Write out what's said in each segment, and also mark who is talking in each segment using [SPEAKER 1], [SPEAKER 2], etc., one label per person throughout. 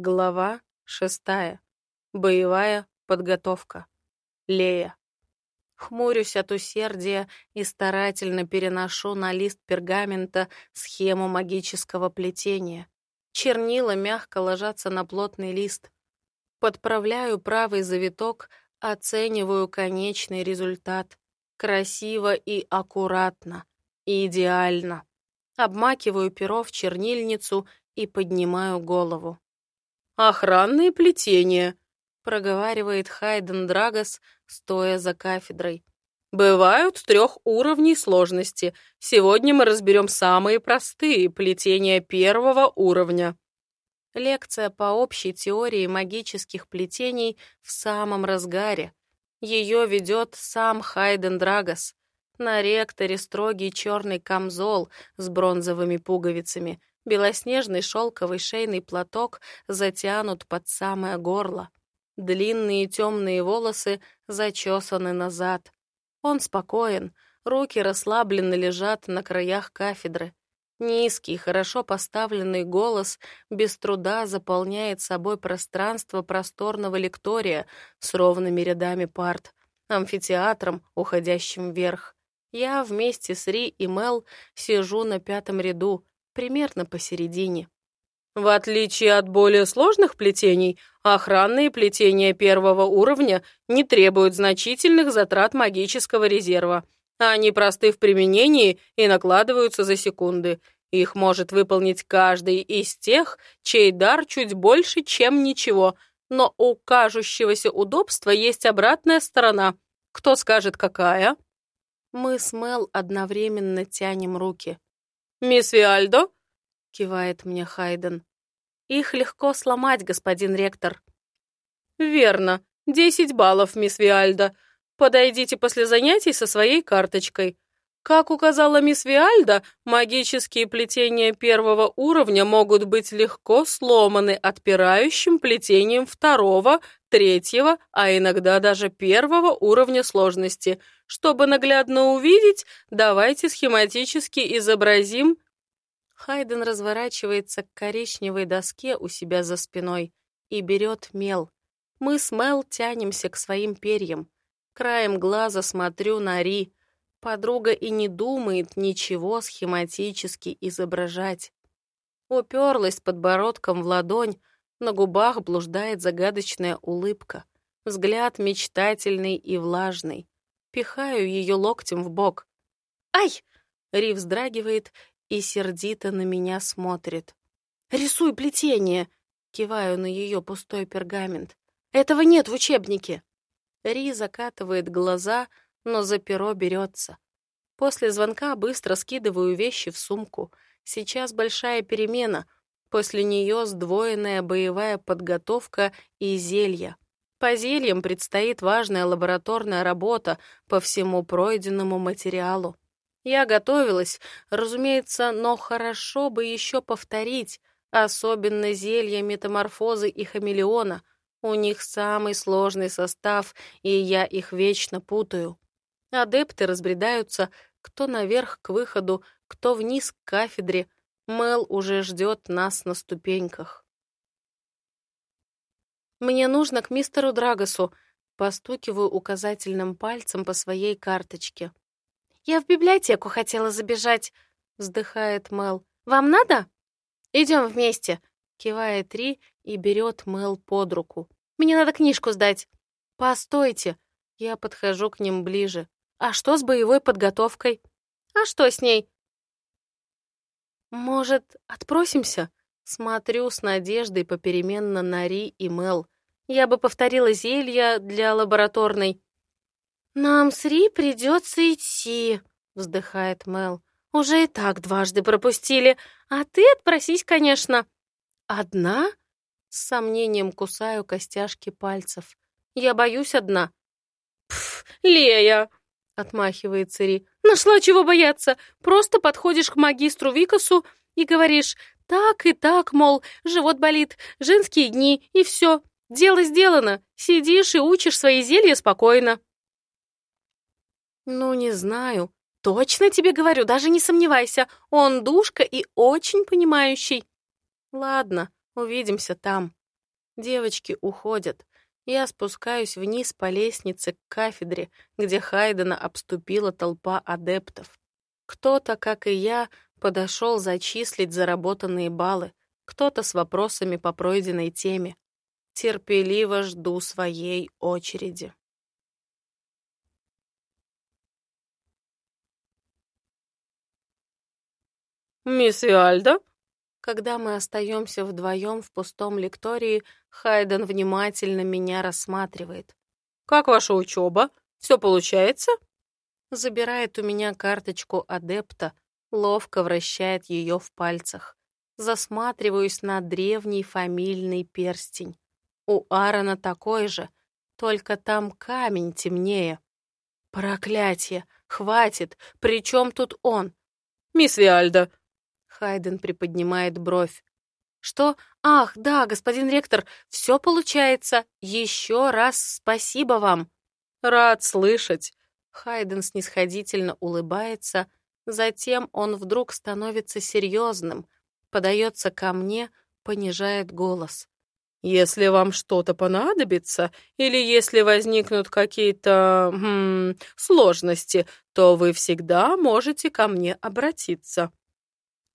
[SPEAKER 1] Глава шестая. Боевая подготовка. Лея. Хмурюсь от усердия и старательно переношу на лист пергамента схему магического плетения. Чернила мягко ложатся на плотный лист. Подправляю правый завиток, оцениваю конечный результат. Красиво и аккуратно. Идеально. Обмакиваю перо в чернильницу и поднимаю голову. «Охранные плетения», — проговаривает Хайден Драгос, стоя за кафедрой. «Бывают трех уровней сложности. Сегодня мы разберем самые простые плетения первого уровня». Лекция по общей теории магических плетений в самом разгаре. Ее ведет сам Хайден Драгос. На ректоре строгий черный камзол с бронзовыми пуговицами, Белоснежный шелковый шейный платок затянут под самое горло. Длинные темные волосы зачесаны назад. Он спокоен, руки расслабленно лежат на краях кафедры. Низкий, хорошо поставленный голос без труда заполняет собой пространство просторного лектория с ровными рядами парт, амфитеатром, уходящим вверх. Я вместе с Ри и Мел сижу на пятом ряду, примерно посередине. В отличие от более сложных плетений, охранные плетения первого уровня не требуют значительных затрат магического резерва. Они просты в применении и накладываются за секунды. Их может выполнить каждый из тех, чей дар чуть больше, чем ничего. Но у кажущегося удобства есть обратная сторона. Кто скажет, какая? Мы с Мел одновременно тянем руки. «Мисс Виальдо?» — кивает мне Хайден. «Их легко сломать, господин ректор». «Верно. Десять баллов, мисс Виальда. Подойдите после занятий со своей карточкой. Как указала мисс Виальда, магические плетения первого уровня могут быть легко сломаны отпирающим плетением второго, третьего, а иногда даже первого уровня сложности. Чтобы наглядно увидеть, давайте схематически изобразим... Хайден разворачивается к коричневой доске у себя за спиной и берет мел. Мы с Мел тянемся к своим перьям. Краем глаза смотрю на Ри, Подруга и не думает ничего схематически изображать. Уперлась подбородком в ладонь, на губах блуждает загадочная улыбка. Взгляд мечтательный и влажный. Пихаю ее локтем в бок. «Ай!» — Ри вздрагивает и сердито на меня смотрит. «Рисуй плетение!» — киваю на ее пустой пергамент. «Этого нет в учебнике!» Ри закатывает глаза, но за перо берется. После звонка быстро скидываю вещи в сумку. Сейчас большая перемена. После нее сдвоенная боевая подготовка и зелья. По зельям предстоит важная лабораторная работа по всему пройденному материалу. Я готовилась, разумеется, но хорошо бы еще повторить, особенно зелья метаморфозы и хамелеона. У них самый сложный состав, и я их вечно путаю. Адепты разбредаются, кто наверх к выходу, кто вниз к кафедре. Мел уже ждет нас на ступеньках. «Мне нужно к мистеру Драгосу», постукиваю указательным пальцем по своей карточке. «Я в библиотеку хотела забежать», — вздыхает Мел. «Вам надо?» «Идем вместе», — кивает Ри и берет Мел под руку. «Мне надо книжку сдать». «Постойте», — я подхожу к ним ближе. А что с боевой подготовкой? А что с ней? Может, отпросимся? Смотрю с надеждой попеременно на Ри и Мел. Я бы повторила зелья для лабораторной. «Нам с Ри придется идти», — вздыхает Мел. «Уже и так дважды пропустили, а ты отпросись, конечно». «Одна?» — с сомнением кусаю костяшки пальцев. «Я боюсь одна». «Пф, Лея!» Отмахивается Ри. Нашла чего бояться. Просто подходишь к магистру Викасу и говоришь «Так и так, мол, живот болит, женские дни, и все. Дело сделано. Сидишь и учишь свои зелья спокойно». «Ну, не знаю. Точно тебе говорю, даже не сомневайся. Он душка и очень понимающий». «Ладно, увидимся там». Девочки уходят. Я спускаюсь вниз по лестнице к кафедре, где Хайдена обступила толпа адептов. Кто-то, как и я, подошел зачислить заработанные баллы, кто-то с вопросами по пройденной теме. Терпеливо жду своей очереди.
[SPEAKER 2] «Мисс Виальда?»
[SPEAKER 1] Когда мы остаемся вдвоем в пустом лектории, Хайден внимательно меня рассматривает.
[SPEAKER 2] «Как ваша учеба? Все получается?»
[SPEAKER 1] Забирает у меня карточку адепта, ловко вращает ее в пальцах. Засматриваюсь на древний фамильный перстень. У Аарона такой же, только там камень темнее. Проклятие! Хватит! При чем тут он?
[SPEAKER 2] «Мисс Виальда,
[SPEAKER 1] Хайден приподнимает бровь. «Что? Ах, да, господин ректор, все получается. Еще раз спасибо вам».
[SPEAKER 2] «Рад слышать».
[SPEAKER 1] Хайден снисходительно улыбается, затем он вдруг становится серьезным, подается ко мне, понижает голос.
[SPEAKER 2] «Если вам что-то понадобится, или если возникнут какие-то хм, сложности, то вы всегда можете ко мне обратиться».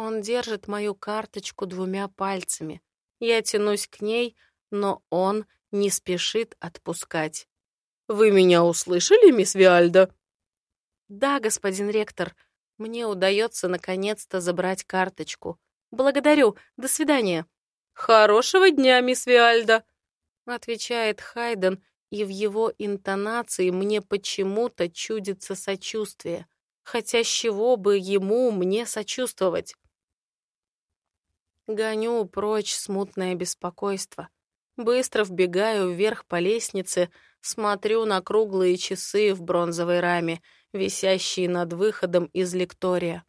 [SPEAKER 1] Он держит мою карточку двумя пальцами. Я тянусь к ней, но он не спешит отпускать.
[SPEAKER 2] «Вы меня услышали, мисс Виальда?»
[SPEAKER 1] «Да, господин ректор. Мне удается наконец-то забрать карточку. Благодарю. До свидания».
[SPEAKER 2] «Хорошего дня, мисс Виальда», —
[SPEAKER 1] отвечает Хайден, и в его интонации мне почему-то чудится сочувствие. Хотя с чего бы ему мне сочувствовать? Гоню прочь смутное беспокойство. Быстро вбегаю вверх по лестнице, смотрю на круглые часы в бронзовой раме, висящие над выходом из лектория.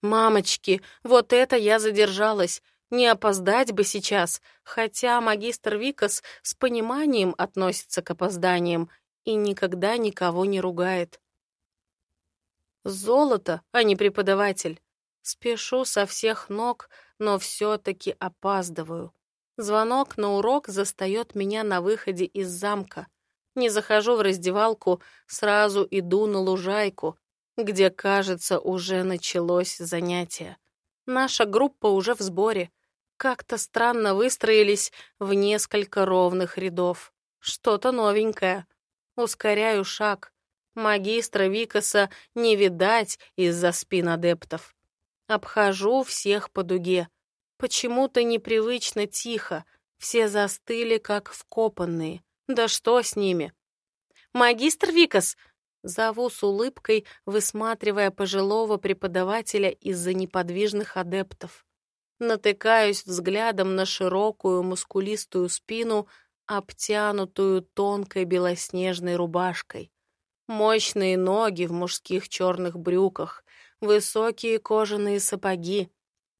[SPEAKER 1] «Мамочки, вот это я задержалась! Не опоздать бы сейчас!» Хотя магистр Викас с пониманием относится к опозданиям и никогда никого не ругает. Золото, а не преподаватель. Спешу со всех ног, но все-таки опаздываю. Звонок на урок застает меня на выходе из замка. Не захожу в раздевалку, сразу иду на лужайку, где, кажется, уже началось занятие. Наша группа уже в сборе. Как-то странно выстроились в несколько ровных рядов. Что-то новенькое. Ускоряю шаг. Магистра Викаса не видать из-за спин адептов. Обхожу всех по дуге. Почему-то непривычно тихо. Все застыли, как вкопанные. Да что с ними? «Магистр Викас!» Зову с улыбкой, высматривая пожилого преподавателя из-за неподвижных адептов. Натыкаюсь взглядом на широкую мускулистую спину, обтянутую тонкой белоснежной рубашкой. Мощные ноги в мужских черных брюках, высокие кожаные сапоги.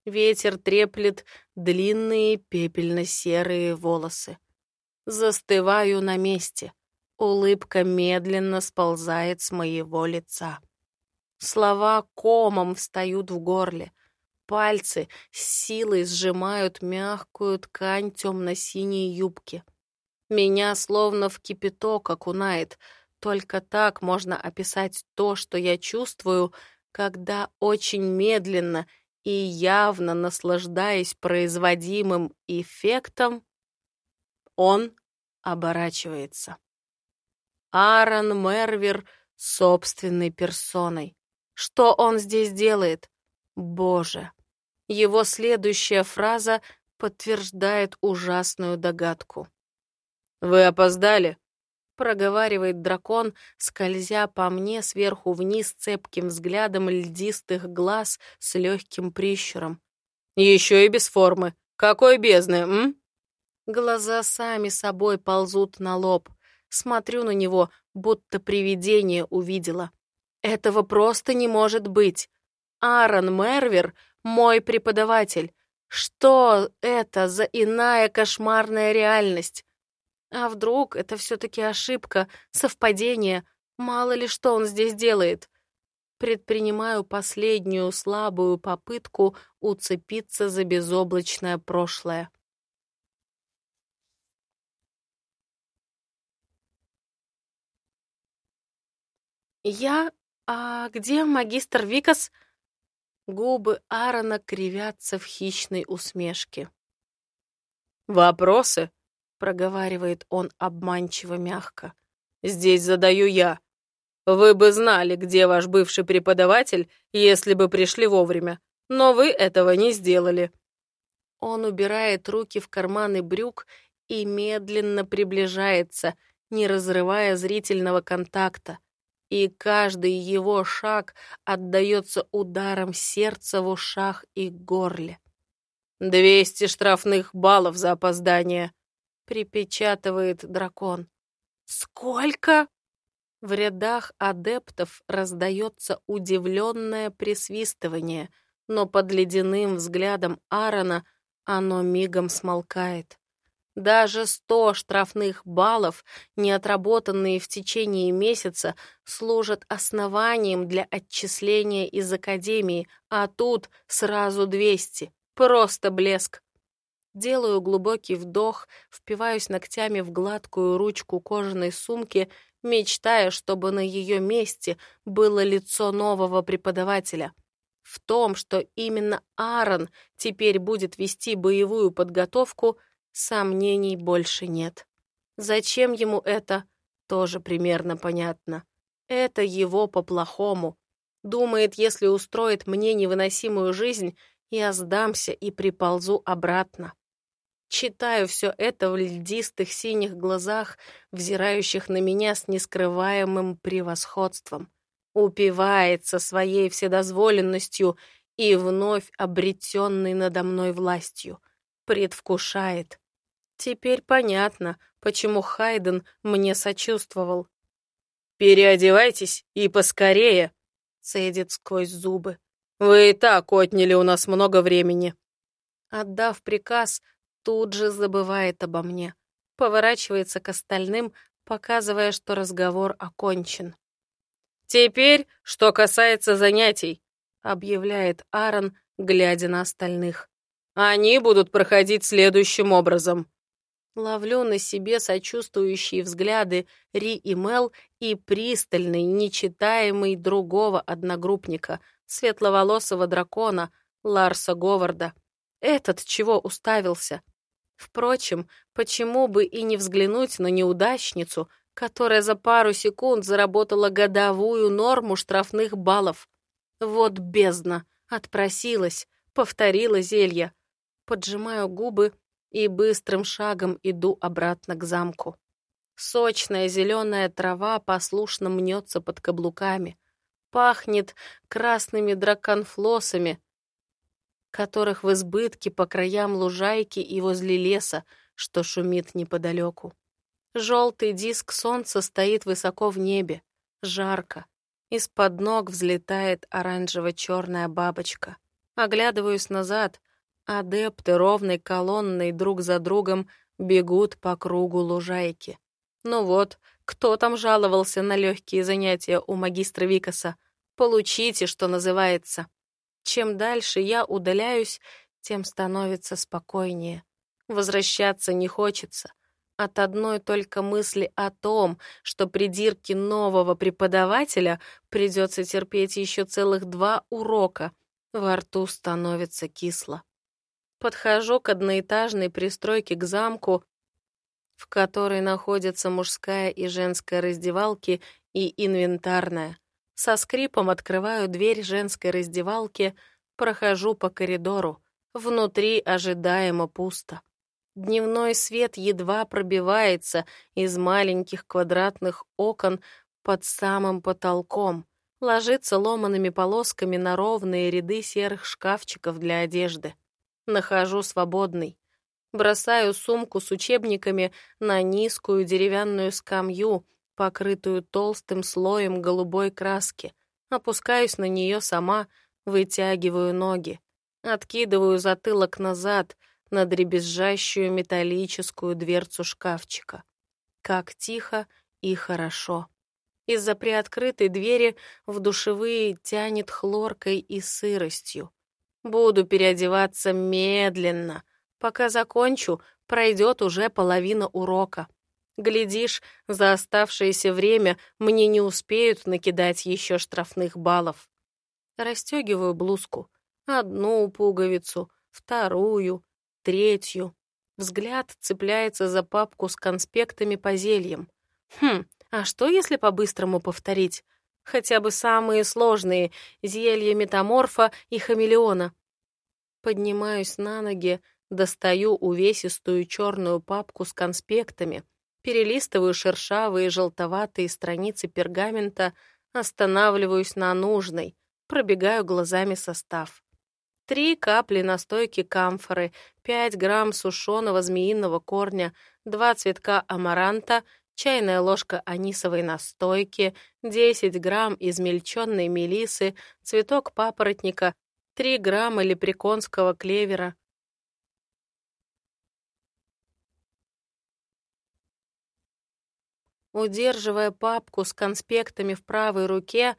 [SPEAKER 1] Ветер треплет длинные пепельно-серые волосы. Застываю на месте. Улыбка медленно сползает с моего лица. Слова комом встают в горле. Пальцы с силой сжимают мягкую ткань темно-синей юбки. Меня словно в кипяток окунает. Только так можно описать то, что я чувствую, когда очень медленно и явно наслаждаясь производимым эффектом, он оборачивается. Аарон Мервер собственной персоной. Что он здесь делает? Боже! Его следующая фраза подтверждает ужасную догадку.
[SPEAKER 2] «Вы опоздали?»
[SPEAKER 1] Проговаривает дракон, скользя по мне сверху вниз цепким взглядом льдистых глаз с легким прищуром.
[SPEAKER 2] «Еще и без формы. Какой бездны, м?»
[SPEAKER 1] Глаза сами собой ползут на лоб. Смотрю на него, будто привидение увидела. Этого просто не может быть. Аарон Мервер — мой преподаватель. Что это за иная кошмарная реальность? А вдруг это все-таки ошибка, совпадение? Мало ли что он здесь делает. Предпринимаю последнюю слабую попытку уцепиться за безоблачное прошлое. «Я... А где магистр Викас?» Губы Аарона кривятся в хищной усмешке.
[SPEAKER 2] «Вопросы?» Проговаривает он обманчиво мягко. «Здесь задаю я. Вы бы знали, где ваш бывший преподаватель, если бы пришли вовремя, но вы этого не сделали».
[SPEAKER 1] Он убирает руки в карманы брюк и медленно приближается, не разрывая зрительного контакта и каждый его шаг отдается ударом сердца в ушах и горле.
[SPEAKER 2] «Двести штрафных баллов за опоздание», —
[SPEAKER 1] припечатывает дракон. «Сколько?» В рядах адептов раздается удивленное присвистывание, но под ледяным взглядом Аарона оно мигом смолкает. Даже 100 штрафных баллов, не отработанные в течение месяца, служат основанием для отчисления из академии, а тут сразу 200. Просто блеск. Делаю глубокий вдох, впиваюсь ногтями в гладкую ручку кожаной сумки, мечтая, чтобы на ее месте было лицо нового преподавателя. В том, что именно Аарон теперь будет вести боевую подготовку – Сомнений больше нет. Зачем ему это, тоже примерно понятно. Это его по-плохому. Думает, если устроит мне невыносимую жизнь, я сдамся и приползу обратно. Читаю все это в льдистых синих глазах, взирающих на меня с нескрываемым превосходством. Упивается своей вседозволенностью и вновь обретенной надо мной властью. Предвкушает. Теперь понятно, почему Хайден мне сочувствовал.
[SPEAKER 2] «Переодевайтесь и поскорее», — цедит сквозь зубы. «Вы и так отняли у нас много времени».
[SPEAKER 1] Отдав приказ, тут же забывает обо мне. Поворачивается к остальным, показывая, что разговор окончен.
[SPEAKER 2] «Теперь, что касается занятий», — объявляет
[SPEAKER 1] Аарон, глядя на остальных.
[SPEAKER 2] «Они будут проходить следующим образом.
[SPEAKER 1] Ловлю на себе сочувствующие взгляды Ри и Мел и пристальный, нечитаемый другого одногруппника, светловолосого дракона Ларса Говарда. Этот чего уставился? Впрочем, почему бы и не взглянуть на неудачницу, которая за пару секунд заработала годовую норму штрафных баллов? Вот бездна, отпросилась, повторила зелье. Поджимаю губы, и быстрым шагом иду обратно к замку. Сочная зеленая трава послушно мнется под каблуками. Пахнет красными драконфлосами, которых в избытке по краям лужайки и возле леса, что шумит неподалеку. Желтый диск солнца стоит высоко в небе, жарко. Из-под ног взлетает оранжево-черная бабочка. Оглядываюсь назад — Адепты ровной колонной друг за другом бегут по кругу лужайки. Ну вот, кто там жаловался на легкие занятия у магистра Викаса? Получите, что называется. Чем дальше я удаляюсь, тем становится спокойнее. Возвращаться не хочется. От одной только мысли о том, что придирки нового преподавателя придется терпеть еще целых два урока, во рту становится кисло. Подхожу к одноэтажной пристройке к замку, в которой находятся мужская и женская раздевалки и инвентарная. Со скрипом открываю дверь женской раздевалки, прохожу по коридору. Внутри ожидаемо пусто. Дневной свет едва пробивается из маленьких квадратных окон под самым потолком, ложится ломаными полосками на ровные ряды серых шкафчиков для одежды. Нахожу свободный. Бросаю сумку с учебниками на низкую деревянную скамью, покрытую толстым слоем голубой краски. Опускаюсь на нее сама, вытягиваю ноги. Откидываю затылок назад на дребезжащую металлическую дверцу шкафчика. Как тихо и хорошо. Из-за приоткрытой двери в душевые тянет хлоркой и сыростью. Буду переодеваться медленно. Пока закончу, пройдет уже половина урока. Глядишь, за оставшееся время мне не успеют накидать еще штрафных баллов. Растегиваю блузку. Одну пуговицу, вторую, третью. Взгляд цепляется за папку с конспектами по зельям. Хм, а что, если по-быстрому повторить? Хотя бы самые сложные — зелья метаморфа и хамелеона. Поднимаюсь на ноги, достаю увесистую черную папку с конспектами, перелистываю шершавые желтоватые страницы пергамента, останавливаюсь на нужной, пробегаю глазами состав. Три капли настойки камфоры, пять грамм сушеного змеиного корня, два цветка амаранта, чайная ложка анисовой настойки, 10 грамм измельченной мелисы, цветок папоротника, 3 грамма лепреконского клевера. Удерживая папку с конспектами в правой руке,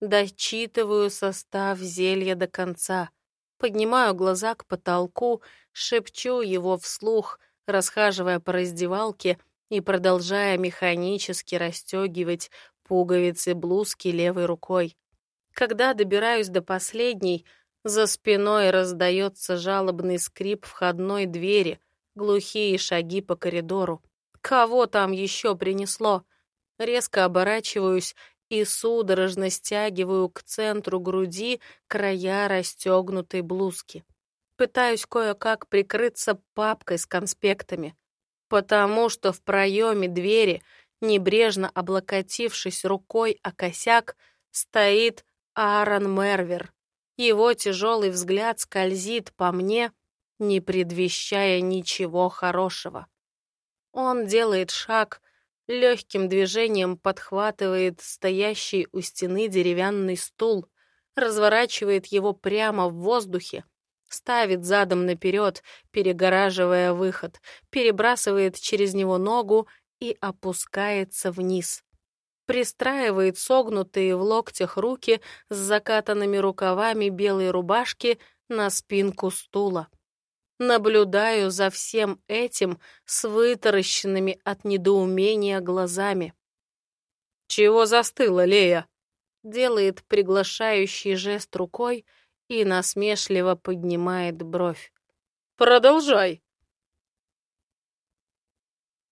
[SPEAKER 1] дочитываю состав зелья до конца. Поднимаю глаза к потолку, шепчу его вслух, расхаживая по раздевалке и продолжая механически расстегивать пуговицы блузки левой рукой. Когда добираюсь до последней, за спиной раздается жалобный скрип входной двери, глухие шаги по коридору. Кого там еще принесло? Резко оборачиваюсь и судорожно стягиваю к центру груди края расстегнутой блузки. Пытаюсь кое-как прикрыться папкой с конспектами, потому что в проеме двери, небрежно облокотившись рукой о косяк, стоит Аарон Мервер. Его тяжелый взгляд скользит по мне, не предвещая ничего хорошего. Он делает шаг, легким движением подхватывает стоящий у стены деревянный стул, разворачивает его прямо в воздухе, ставит задом наперед, перегораживая выход, перебрасывает через него ногу и опускается вниз. Пристраивает согнутые в локтях руки с закатанными рукавами белой рубашки на спинку стула. Наблюдаю за всем этим с вытаращенными от недоумения глазами. «Чего застыла, Лея?» Делает приглашающий жест рукой и насмешливо поднимает бровь. «Продолжай!»